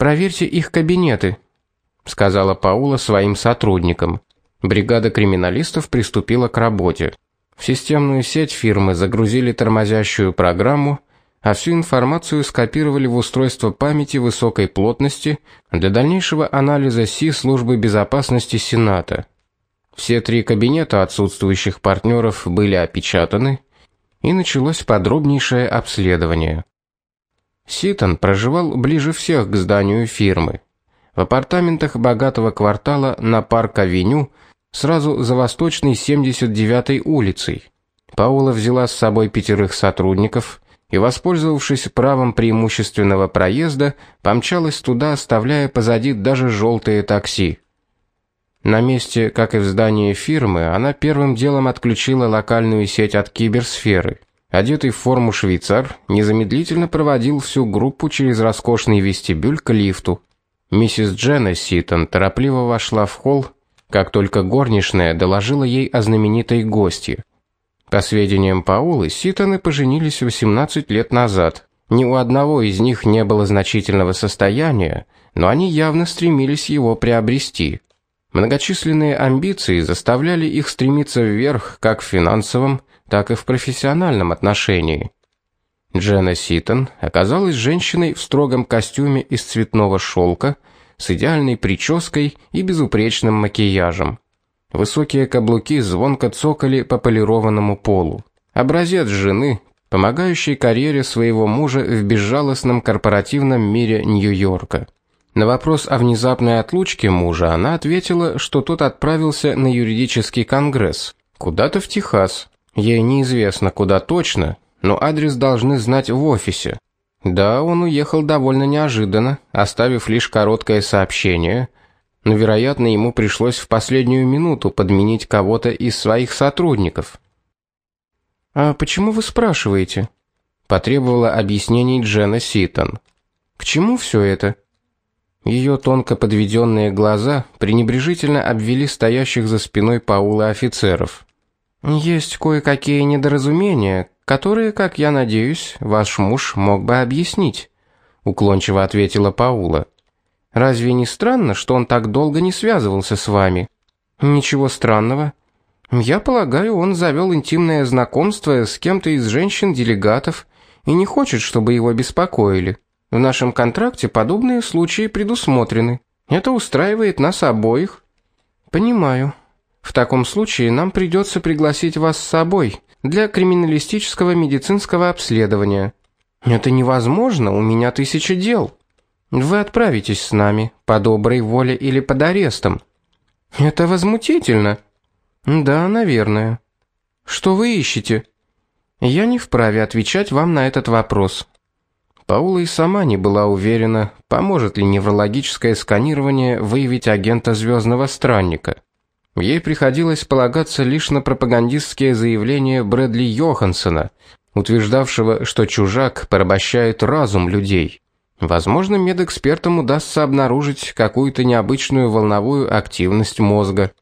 Проверьте их кабинеты, сказала Паула своим сотрудникам. Бригада криминалистов приступила к работе. В системную сеть фирмы загрузили тормозящую программу, а всю информацию скопировали в устройство памяти высокой плотности для дальнейшего анализа СИ службы безопасности Сената. Все три кабинета отсутствующих партнеров были опечатаны, и началось подробнейшее обследование. Ситон проживал ближе всех к зданию фирмы. В апартаментах богатого квартала на Парк-авеню, сразу за восточной 79-й улицей. Паула взяла с собой пятерых сотрудников и, воспользовавшись правом преимущественного проезда, помчалась туда, оставляя позади даже желтые такси. На месте, как и в здании фирмы, она первым делом отключила локальную сеть от киберсферы. Одетый в форму швейцар незамедлительно проводил всю группу через роскошный вестибюль к лифту. Миссис Дженна Ситон торопливо вошла в холл, как только горничная доложила ей о знаменитой гостье. По сведениям Паулы, Ситоны поженились 18 лет назад. Ни у одного из них не было значительного состояния, но они явно стремились его приобрести. Многочисленные амбиции заставляли их стремиться вверх как в финансовом, так и в профессиональном отношении. Дженна Ситон оказалась женщиной в строгом костюме из цветного шелка, с идеальной прической и безупречным макияжем. Высокие каблуки звонко цокали по полированному полу. Образец жены, помогающей карьере своего мужа в безжалостном корпоративном мире Нью-Йорка. На вопрос о внезапной отлучке мужа она ответила, что тот отправился на юридический конгресс, куда-то в Техас. Ей неизвестно, куда точно, но адрес должны знать в офисе. Да, он уехал довольно неожиданно, оставив лишь короткое сообщение, но, вероятно, ему пришлось в последнюю минуту подменить кого-то из своих сотрудников. А почему вы спрашиваете? потребовала объяснений Дженна Ситон. К чему все это? Ее тонко подведенные глаза пренебрежительно обвели стоящих за спиной Паула офицеров. Есть кое-какие недоразумения, которые, как я надеюсь, ваш муж мог бы объяснить, уклончиво ответила Паула. Разве не странно, что он так долго не связывался с вами? Ничего странного. Я полагаю, он завел интимное знакомство с кем-то из женщин-делегатов и не хочет, чтобы его беспокоили. В нашем контракте подобные случаи предусмотрены. Это устраивает нас обоих. Понимаю. В таком случае нам придется пригласить вас с собой для криминалистического медицинского обследования. Это невозможно, у меня тысяча дел. Вы отправитесь с нами по доброй воле или под арестом. Это возмутительно. Да, наверное. Что вы ищете? Я не вправе отвечать вам на этот вопрос. Паула и сама не была уверена, поможет ли неврологическое сканирование выявить агента звездного странника. Ей приходилось полагаться лишь на пропагандистские заявления Брэдли Йохансона, утверждавшего, что чужак порабощает разум людей. Возможно, медэкспертам удастся обнаружить какую-то необычную волновую активность мозга.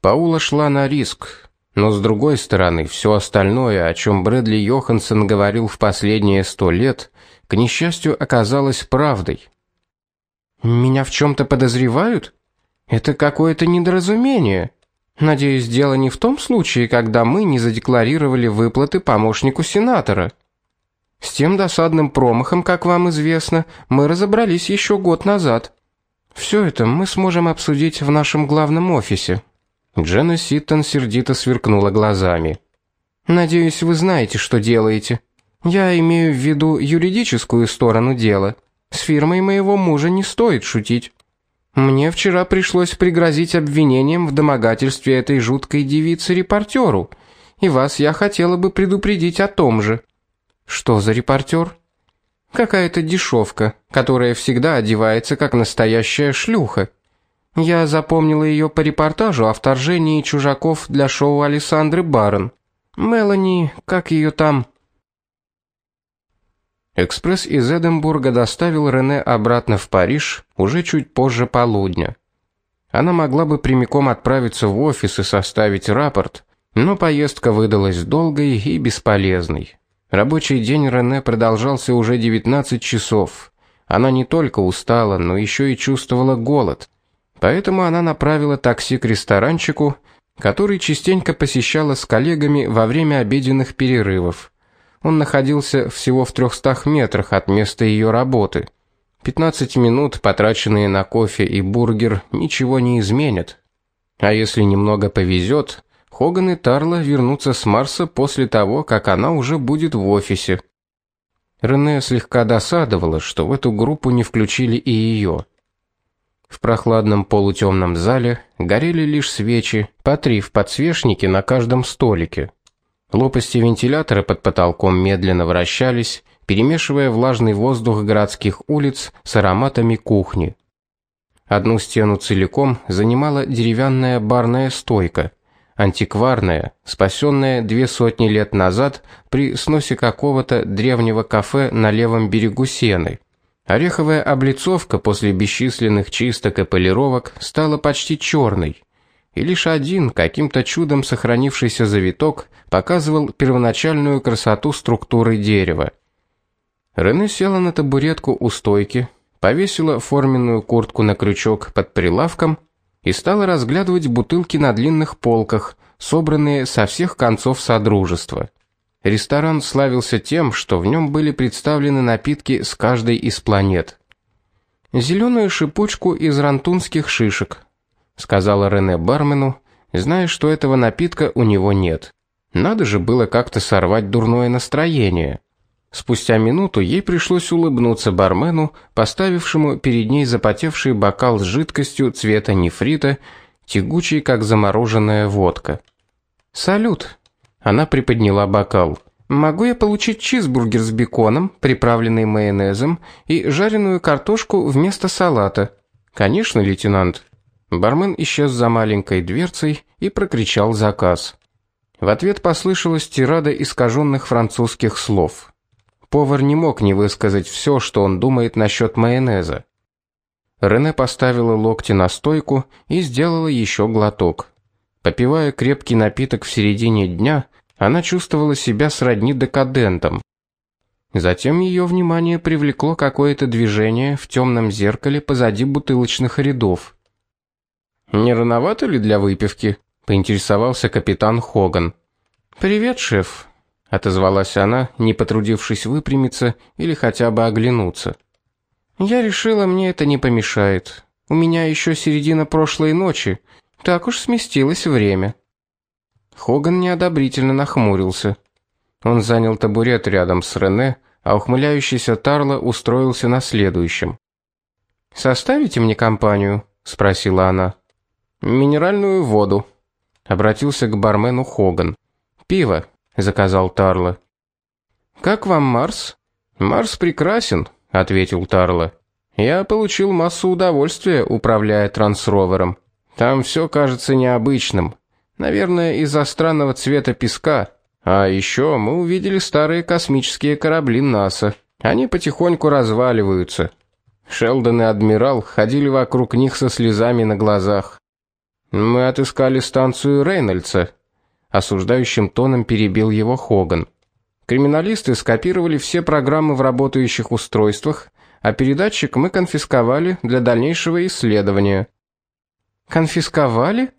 Паула шла на риск, но с другой стороны, все остальное, о чем Брэдли Йоханссон говорил в последние сто лет, к несчастью, оказалось правдой. Меня в чем то подозревают? Это какое-то недоразумение. Надеюсь, дело не в том случае, когда мы не задекларировали выплаты помощнику сенатора. С тем досадным промахом, как вам известно, мы разобрались еще год назад. Все это мы сможем обсудить в нашем главном офисе. Дженна Ситтон сердито сверкнула глазами. Надеюсь, вы знаете, что делаете. Я имею в виду юридическую сторону дела. С фирмой моего мужа не стоит шутить. Мне вчера пришлось пригрозить обвинением в домогательстве этой жуткой девицы репортеру, и вас я хотела бы предупредить о том же. Что за репортер? Какая-то дешевка, которая всегда одевается как настоящая шлюха. Я запомнила ее по репортажу о вторжении чужаков для шоу Александры Барон. Мелани, как ее там, Экспресс из Эдинбурга доставил Рене обратно в Париж уже чуть позже полудня. Она могла бы прямиком отправиться в офис и составить рапорт, но поездка выдалась долгой и бесполезной. Рабочий день Рене продолжался уже 19 часов, Она не только устала, но еще и чувствовала голод. Поэтому она направила такси к ресторанчику, который частенько посещала с коллегами во время обеденных перерывов. Он находился всего в трехстах метрах от места ее работы. 15 минут, потраченные на кофе и бургер, ничего не изменят. А если немного повезет, Хоган и Тарла вернутся с Марса после того, как она уже будет в офисе. Рене слегка досадовала, что в эту группу не включили и ее. В прохладном полутемном зале горели лишь свечи, по три в подсвечнике на каждом столике. Лопасти вентилятора под потолком медленно вращались, перемешивая влажный воздух городских улиц с ароматами кухни. Одну стену целиком занимала деревянная барная стойка, антикварная, спасенная две сотни лет назад при сносе какого-то древнего кафе на левом берегу Сены. Ореховая облицовка после бесчисленных чисток и полировок стала почти черной, и лишь один, каким-то чудом сохранившийся завиток, показывал первоначальную красоту структуры дерева. Рене села на табуретку у стойки, повесила форменную куртку на крючок под прилавком и стала разглядывать бутылки на длинных полках, собранные со всех концов содружества. Ресторан славился тем, что в нем были представлены напитки с каждой из планет. Зеленую шипучку из рантунских шишек, сказала Рене бармену, зная, что этого напитка у него нет. Надо же было как-то сорвать дурное настроение. Спустя минуту ей пришлось улыбнуться бармену, поставившему перед ней запотевший бокал с жидкостью цвета нефрита, тягучей, как замороженная водка. "Салют", она приподняла бокал. Могу я получить чизбургер с беконом, приправленный майонезом и жареную картошку вместо салата? Конечно, лейтенант. Бармен исчез за маленькой дверцей и прокричал заказ. В ответ послышалась тирада искаженных французских слов. Повар не мог не высказать все, что он думает насчет майонеза. Рене поставила локти на стойку и сделала еще глоток. Попивая крепкий напиток в середине дня, она чувствовала себя сродни декадентом. Затем ее внимание привлекло какое-то движение в темном зеркале позади бутылочных рядов. Не рановато ли для выпивки? поинтересовался капитан Хоган. Привет, шеф, отозвалась она, не потрудившись выпрямиться или хотя бы оглянуться. Я решила, мне это не помешает. У меня еще середина прошлой ночи. Так уж сместилось время. Хоган неодобрительно нахмурился. Он занял табурет рядом с Рене, а ухмыляющийся Тарло устроился на следующем. Составите мне компанию, спросила она. Минеральную воду, обратился к бармену Хоган. Пиво, заказал Тарло. Как вам Марс? Марс прекрасен, ответил Тарло. Я получил массу удовольствия, управляя трансровером. Там все кажется необычным. Наверное, из-за странного цвета песка. А еще мы увидели старые космические корабли НАСА. Они потихоньку разваливаются. Шелдон и адмирал ходили вокруг них со слезами на глазах. Мы отыскали станцию Рейнольдса, осуждающим тоном перебил его Хоган. Криминалисты скопировали все программы в работающих устройствах, а передатчик мы конфисковали для дальнейшего исследования. Конфисковали?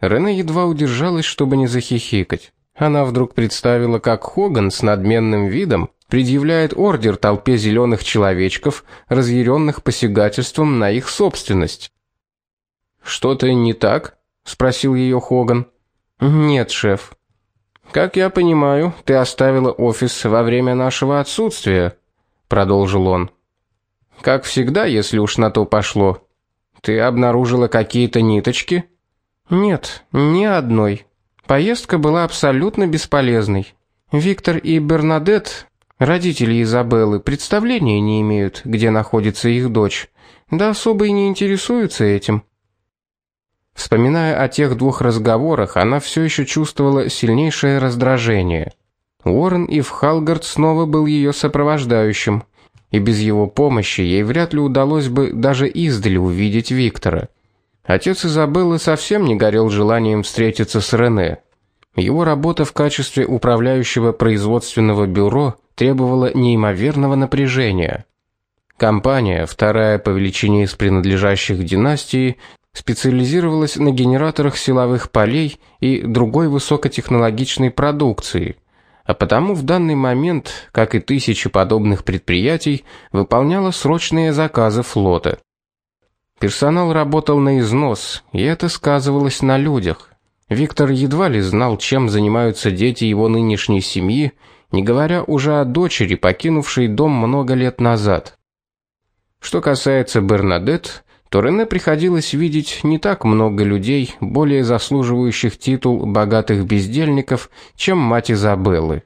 Рене едва удержалась, чтобы не захихикать. Она вдруг представила, как Хоган с надменным видом предъявляет ордер толпе зеленых человечков, разъяренных посягательством на их собственность. Что-то не так? спросил ее Хоган. Нет, шеф. Как я понимаю, ты оставила офис во время нашего отсутствия, продолжил он. Как всегда, если уж на то пошло. Ты обнаружила какие-то ниточки? Нет, ни одной. Поездка была абсолютно бесполезной. Виктор и Бернадет, родители Изабеллы, представления не имеют, где находится их дочь. Да особо и не интересуются этим. Вспоминая о тех двух разговорах, она все еще чувствовала сильнейшее раздражение. Уоррен и Халгард снова был ее сопровождающим, и без его помощи ей вряд ли удалось бы даже издали увидеть Виктора. Отец Изабеллы совсем не горел желанием встретиться с Рене. Его работа в качестве управляющего производственного бюро требовала неимоверного напряжения. Компания, вторая по величине из принадлежащих династии, специализировалась на генераторах силовых полей и другой высокотехнологичной продукции, а потому в данный момент, как и тысячи подобных предприятий, выполняла срочные заказы флота. Персонал работал на износ, и это сказывалось на людях. Виктор едва ли знал, чем занимаются дети его нынешней семьи, не говоря уже о дочери, покинувшей дом много лет назад. Что касается Бернадет, то Рене приходилось видеть не так много людей, более заслуживающих титул богатых бездельников, чем мать Изабеллы.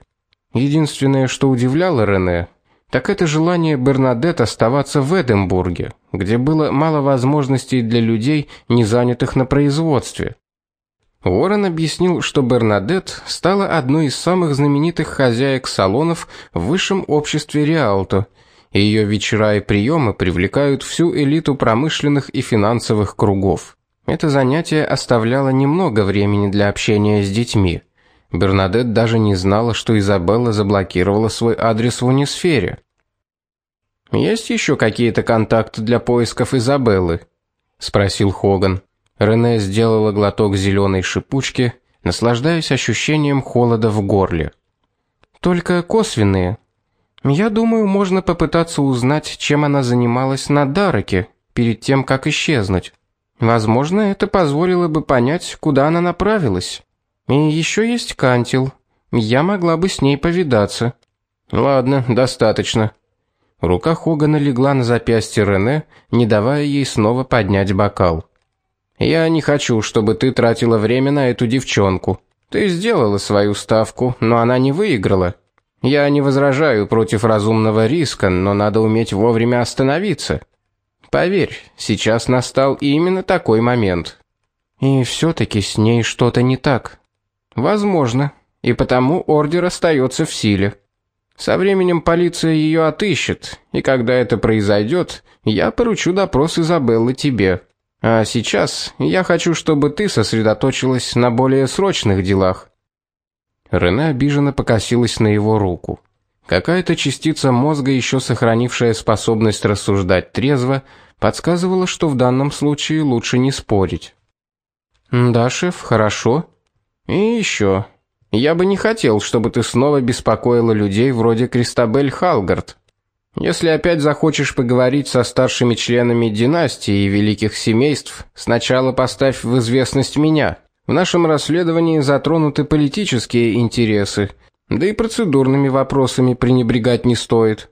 Единственное, что удивляло Рене, так это желание Бернадет оставаться в Эдинбурге, где было мало возможностей для людей, не занятых на производстве. Уоррен объяснил, что Бернадет стала одной из самых знаменитых хозяек салонов в высшем обществе Риалто – ее вечера и приемы привлекают всю элиту промышленных и финансовых кругов. Это занятие оставляло немного времени для общения с детьми. Бернадет даже не знала, что Изабелла заблокировала свой адрес в Унисфере. Есть еще какие-то контакты для поисков Изабеллы? спросил Хоган. Рене сделала глоток зеленой шипучки, наслаждаясь ощущением холода в горле. Только косвенные, я думаю, можно попытаться узнать, чем она занималась на Дараке перед тем, как исчезнуть. Возможно, это позволило бы понять, куда она направилась. И еще есть Кантил. Я могла бы с ней повидаться. Ладно, достаточно. Рука Хогана легла на запястье Рене, не давая ей снова поднять бокал. Я не хочу, чтобы ты тратила время на эту девчонку. Ты сделала свою ставку, но она не выиграла. Я не возражаю против разумного риска, но надо уметь вовремя остановиться. Поверь, сейчас настал именно такой момент. И все таки с ней что-то не так. Возможно, и потому ордер остается в силе. Со временем полиция ее отыщет, и когда это произойдет, я поручу допрос Изабеллы тебе. А сейчас я хочу, чтобы ты сосредоточилась на более срочных делах. Рене обиженно покосилась на его руку. Какая-то частица мозга, еще сохранившая способность рассуждать трезво, подсказывала, что в данном случае лучше не спорить. "Да, шеф, хорошо. И еще. Я бы не хотел, чтобы ты снова беспокоила людей вроде Кристабель Халгард. Если опять захочешь поговорить со старшими членами династии и великих семейств, сначала поставь в известность меня. В нашем расследовании затронуты политические интересы, да и процедурными вопросами пренебрегать не стоит.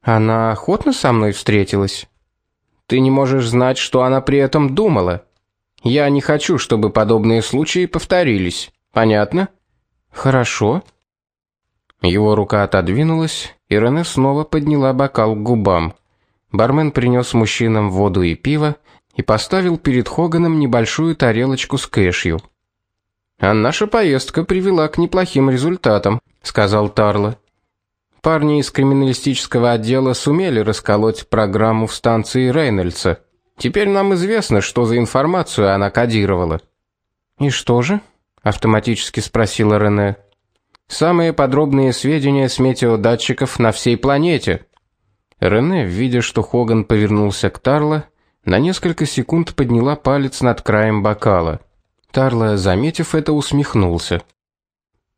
Она охотно со мной встретилась. Ты не можешь знать, что она при этом думала. Я не хочу, чтобы подобные случаи повторились. Понятно? Хорошо. Его рука отодвинулась, и Рене снова подняла бокал к губам. Бармен принес мужчинам воду и пиво, и поставил перед Хоганом небольшую тарелочку с кэшью. А наша поездка привела к неплохим результатам, сказал Тарло. Парни из криминалистического отдела сумели расколоть программу в станции Рейнольдса. Теперь нам известно, что за информацию она кодировала. И что же? автоматически спросила Рене. Самые подробные сведения с метеодатчиков на всей планете. Рене, видя, что Хоган повернулся к Тарло, на несколько секунд подняла палец над краем бокала. Тарло, заметив это, усмехнулся.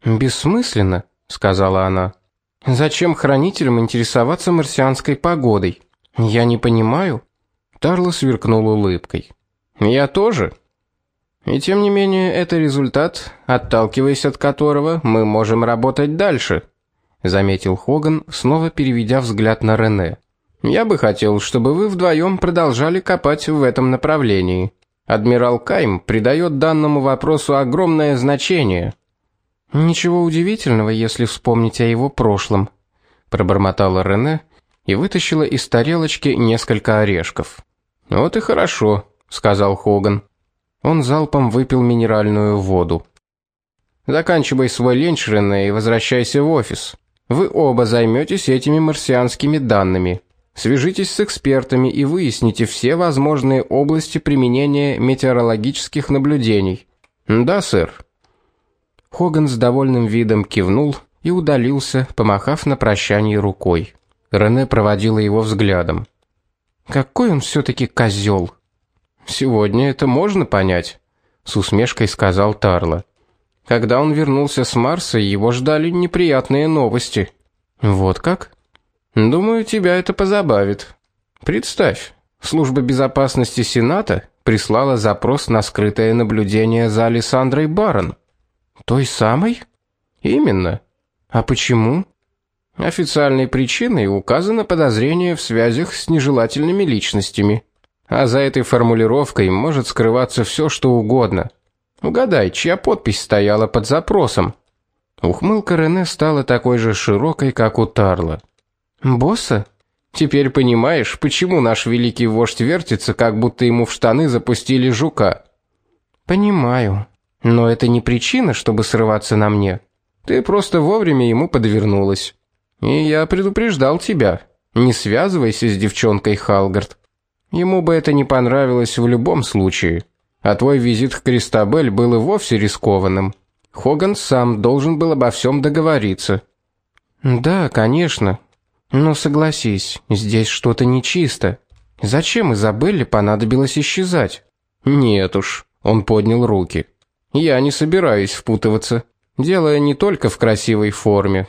Бессмысленно, сказала она. Зачем хранителям интересоваться марсианской погодой? Я не понимаю. Тарло сверкнул улыбкой. Я тоже. И тем не менее, это результат, отталкиваясь от которого мы можем работать дальше, заметил Хоган, снова переведя взгляд на Рене. Я бы хотел, чтобы вы вдвоем продолжали копать в этом направлении. Адмирал Кайм придает данному вопросу огромное значение. Ничего удивительного, если вспомнить о его прошлом, пробормотала Рене и вытащила из тарелочки несколько орешков. Вот и хорошо, сказал Хоган. Он залпом выпил минеральную воду. Заканчивай свой ленч, Рене, и возвращайся в офис. Вы оба займетесь этими марсианскими данными. Свяжитесь с экспертами и выясните все возможные области применения метеорологических наблюдений. Да, сэр. Хоган с довольным видом кивнул и удалился, помахав на прощание рукой. Рене проводила его взглядом. Какой он все таки козел. Сегодня это можно понять, с усмешкой сказал Тарла. Когда он вернулся с Марса, его ждали неприятные новости. Вот как? Думаю, тебя это позабавит. Представь, служба безопасности Сената прислала запрос на скрытое наблюдение за Александрой Барон. Той самой? Именно. А почему? Официальной причиной указано подозрение в связях с нежелательными личностями. А за этой формулировкой может скрываться все, что угодно. Угадай, чья подпись стояла под запросом? Ухмылка Рене стала такой же широкой, как у Тарла. Босса? Теперь понимаешь, почему наш великий вождь вертится, как будто ему в штаны запустили жука? Понимаю. Но это не причина, чтобы срываться на мне. Ты просто вовремя ему подвернулась. И я предупреждал тебя. Не связывайся с девчонкой Халгард. Ему бы это не понравилось в любом случае. А твой визит к Кристабель был и вовсе рискованным. Хоган сам должен был обо всем договориться. Да, конечно. Но согласись, здесь что-то нечисто. Зачем Изабелле понадобилось исчезать? Нет уж, он поднял руки. Я не собираюсь впутываться. Дело не только в красивой форме.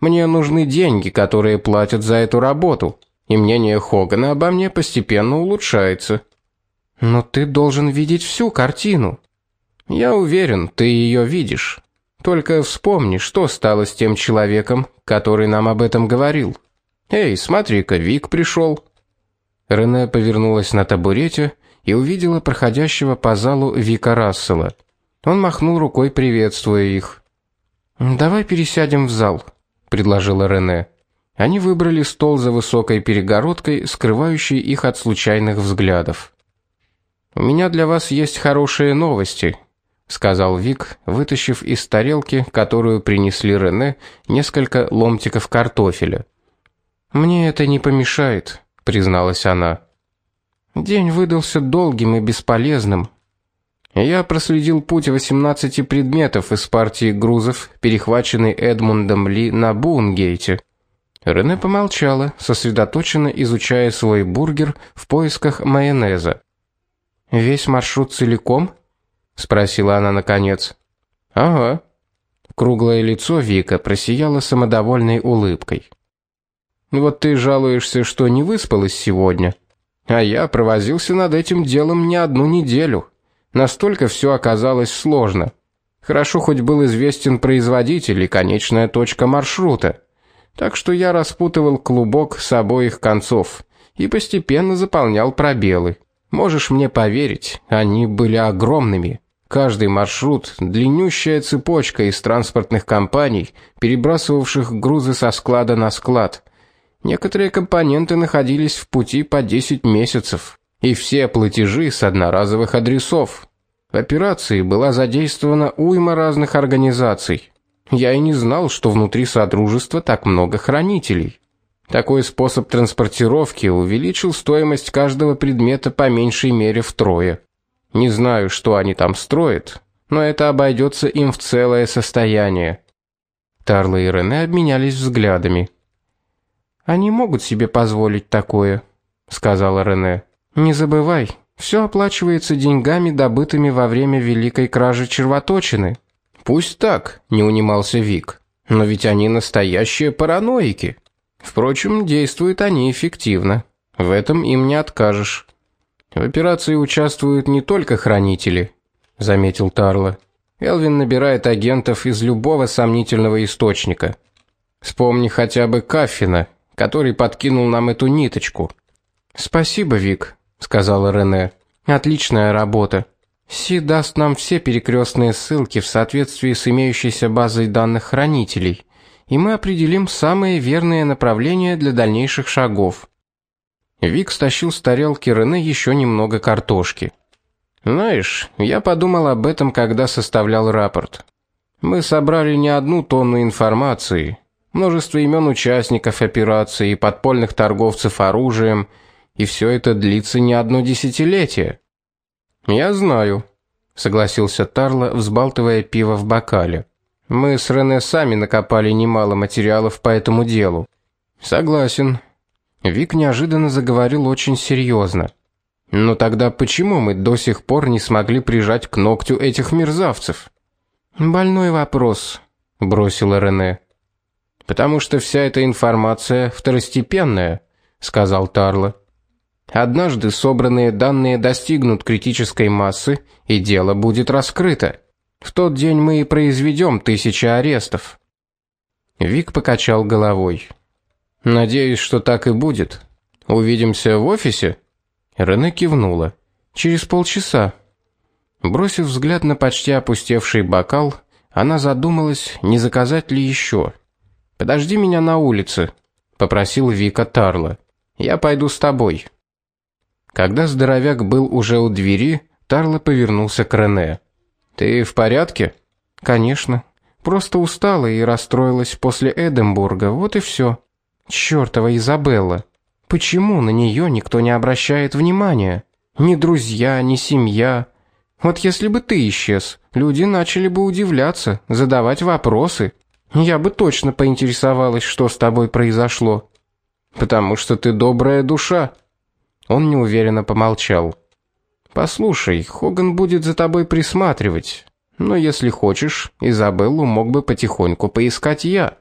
Мне нужны деньги, которые платят за эту работу и мнение Хогана обо мне постепенно улучшается. Но ты должен видеть всю картину. Я уверен, ты ее видишь. Только вспомни, что стало с тем человеком, который нам об этом говорил. Эй, смотри-ка, Вик пришел. Рене повернулась на табурете и увидела проходящего по залу Вика Рассела. Он махнул рукой, приветствуя их. Давай пересядем в зал, предложила Рене. Они выбрали стол за высокой перегородкой, скрывающей их от случайных взглядов. У меня для вас есть хорошие новости, сказал Вик, вытащив из тарелки, которую принесли Рене, несколько ломтиков картофеля. Мне это не помешает, призналась она. День выдался долгим и бесполезным. Я проследил путь 18 предметов из партии грузов, перехваченной Эдмундом Ли на Бунгейте. Рене помолчала, сосредоточенно изучая свой бургер в поисках майонеза. Весь маршрут целиком? спросила она наконец. Ага. Круглое лицо Вика просияло самодовольной улыбкой. Вот ты жалуешься, что не выспалась сегодня, а я провозился над этим делом не одну неделю. Настолько все оказалось сложно. Хорошо хоть был известен производитель и конечная точка маршрута. Так что я распутывал клубок с обоих концов и постепенно заполнял пробелы. Можешь мне поверить, они были огромными. Каждый маршрут длиннющая цепочка из транспортных компаний, перебрасывавших грузы со склада на склад. Некоторые компоненты находились в пути по 10 месяцев, и все платежи с одноразовых адресов. В операции была задействована уйма разных организаций. Я и не знал, что внутри содружества так много хранителей. Такой способ транспортировки увеличил стоимость каждого предмета по меньшей мере втрое. Не знаю, что они там строят, но это обойдется им в целое состояние. Тарла и Рене обменялись взглядами. Они могут себе позволить такое, сказала Рене. Не забывай, все оплачивается деньгами, добытыми во время великой кражи червоточины. Пусть так, не унимался Вик. Но ведь они настоящие параноики. Впрочем, действуют они эффективно. В этом им не откажешь. В операции участвуют не только хранители, заметил Тарла. Элвин набирает агентов из любого сомнительного источника. Вспомни хотя бы Каффина, который подкинул нам эту ниточку. Спасибо, Вик, сказала Рене. Отличная работа. Си даст нам все перекрестные ссылки в соответствии с имеющейся базой данных хранителей, и мы определим самые верные направления для дальнейших шагов. Вик стащил с тарелки Рене еще немного картошки. Знаешь, я подумал об этом, когда составлял рапорт. Мы собрали не одну тонну информации, множество имен участников операции и подпольных торговцев оружием, и все это длится не одно десятилетие. Я знаю, согласился Тарло, взбалтывая пиво в бокале. Мы с Рене сами накопали немало материалов по этому делу. Согласен. Вик неожиданно заговорил очень серьезно. Но тогда почему мы до сих пор не смогли прижать к ногтю этих мерзавцев? Больной вопрос, бросила Рене. Потому что вся эта информация второстепенная, сказал Тарло. Однажды собранные данные достигнут критической массы, и дело будет раскрыто. В тот день мы и произведем тысячи арестов. Вик покачал головой. Надеюсь, что так и будет. Увидимся в офисе. Рене кивнула. Через полчаса. Бросив взгляд на почти опустевший бокал, она задумалась, не заказать ли еще. Подожди меня на улице, попросил Вика Тарла. Я пойду с тобой. Когда здоровяк был уже у двери, Тарла повернулся к Рене. Ты в порядке? Конечно. Просто устала и расстроилась после Эдинбурга. Вот и все. Чёртова Изабелла. Почему на нее никто не обращает внимания? Ни друзья, ни семья. Вот если бы ты исчез, люди начали бы удивляться, задавать вопросы. Я бы точно поинтересовалась, что с тобой произошло. Потому что ты добрая душа. Он неуверенно помолчал. Послушай, Хоган будет за тобой присматривать. Но если хочешь, Изабеллу мог бы потихоньку поискать я.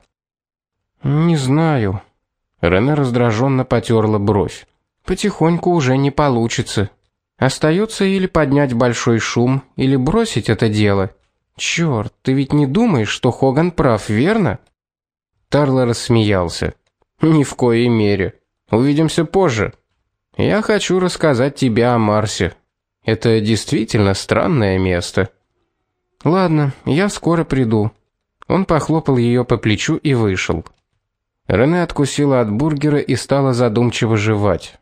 Не знаю. Рене раздраженно потерла бровь. Потихоньку уже не получится. Остается или поднять большой шум, или бросить это дело. Черт, ты ведь не думаешь, что Хоган прав, верно? Тарло рассмеялся. Ни в коей мере. Увидимся позже. Я хочу рассказать тебе о Марсе. Это действительно странное место. Ладно, я скоро приду. Он похлопал ее по плечу и вышел. Рене откусила от бургера и стала задумчиво жевать.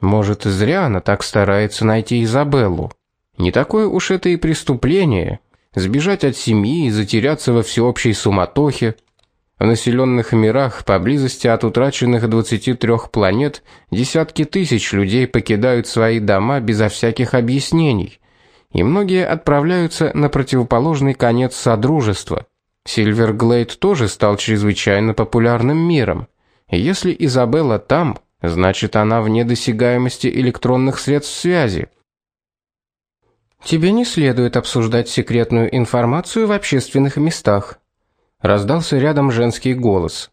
Может, зря она так старается найти Изабеллу. Не такое уж это и преступление сбежать от семьи и затеряться во всеобщей суматохе. В населенных мирах поблизости от утраченных 23 планет десятки тысяч людей покидают свои дома безо всяких объяснений, и многие отправляются на противоположный конец содружества. Сильверглейд тоже стал чрезвычайно популярным миром. И если Изабелла там, значит, она вне досягаемости электронных средств связи. Тебе не следует обсуждать секретную информацию в общественных местах, раздался рядом женский голос.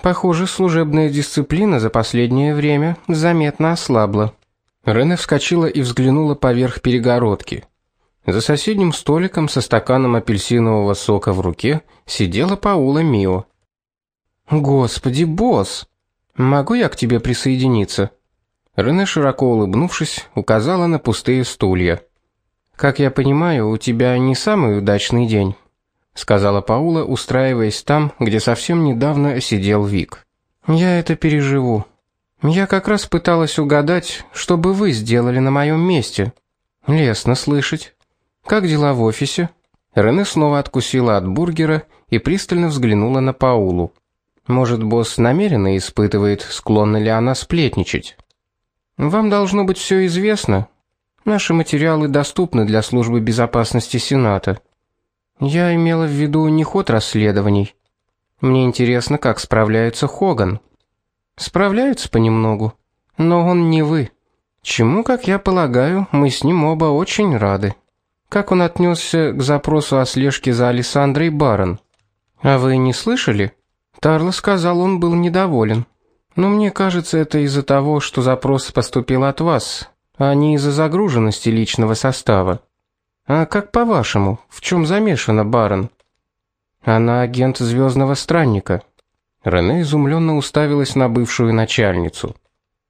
Похоже, служебная дисциплина за последнее время заметно ослабла. Рене вскочила и взглянула поверх перегородки. За соседним столиком со стаканом апельсинового сока в руке сидела Паула Мио. Господи, босс, могу я к тебе присоединиться? Рене широко улыбнувшись, указала на пустые стулья. Как я понимаю, у тебя не самый удачный день сказала Паула, устраиваясь там, где совсем недавно сидел Вик. Я это переживу. Я как раз пыталась угадать, что бы вы сделали на моем месте. Лестно слышать. Как дела в офисе? Рене снова откусила от бургера и пристально взглянула на Паулу. Может, босс намеренно испытывает, склонна ли она сплетничать. Вам должно быть все известно. Наши материалы доступны для службы безопасности Сената. Я имела в виду не ход расследований. Мне интересно, как справляется Хоган. Справляются понемногу, но он не вы. Чему, как я полагаю, мы с ним оба очень рады. Как он отнесся к запросу о слежке за Александрой Барон? А вы не слышали? Тарло сказал, он был недоволен. Но мне кажется, это из-за того, что запрос поступил от вас, а не из-за загруженности личного состава. А как по-вашему, в чем замешана Барон? Она агент звездного странника. Рене изумленно уставилась на бывшую начальницу.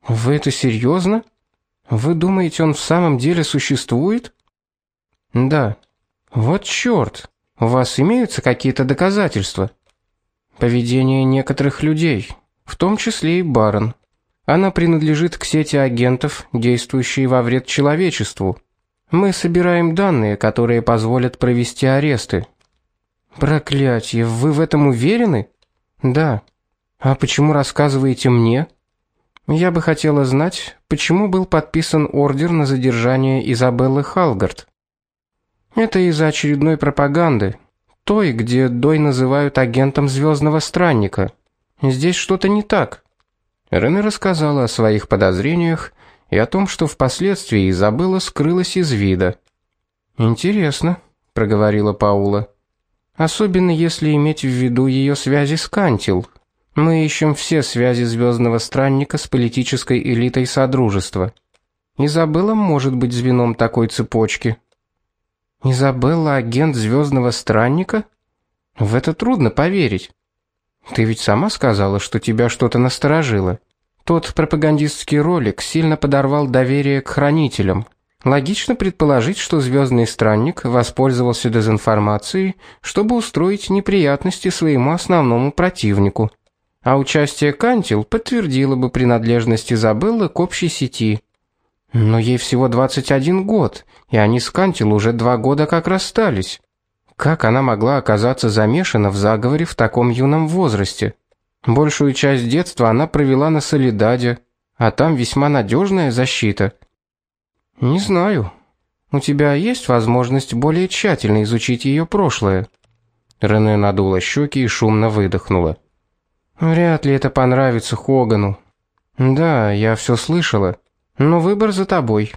Вы это серьезно? Вы думаете, он в самом деле существует? Да. Вот чёрт. У вас имеются какие-то доказательства? Поведение некоторых людей, в том числе и Барон. Она принадлежит к сети агентов, действующей во вред человечеству. Мы собираем данные, которые позволят провести аресты. Проклятье, вы в этом уверены? Да. А почему рассказываете мне? Я бы хотела знать, почему был подписан ордер на задержание Изабеллы Халгард. Это из-за очередной пропаганды, той, где Дой называют агентом звездного странника. Здесь что-то не так. Рене рассказала о своих подозрениях и о том, что впоследствии Изабелла скрылась из вида. Интересно, проговорила Паула. Особенно если иметь в виду ее связи с Кантил. Мы ищем все связи звездного странника с политической элитой содружества. Изабелла может быть звеном такой цепочки. Изабелла агент звездного странника? В это трудно поверить. Ты ведь сама сказала, что тебя что-то насторожило. Тот пропагандистский ролик сильно подорвал доверие к хранителям. Логично предположить, что звездный странник воспользовался дезинформацией, чтобы устроить неприятности своему основному противнику. А участие Кантил подтвердило бы принадлежность Изабеллы к общей сети. Но ей всего 21 год, и они с Кантил уже два года как расстались. Как она могла оказаться замешана в заговоре в таком юном возрасте? Большую часть детства она провела на Солидаде, а там весьма надежная защита. Не знаю. У тебя есть возможность более тщательно изучить ее прошлое. Рене надула щеки и шумно выдохнула. Вряд ли это понравится Хогану. Да, я все слышала, но выбор за тобой.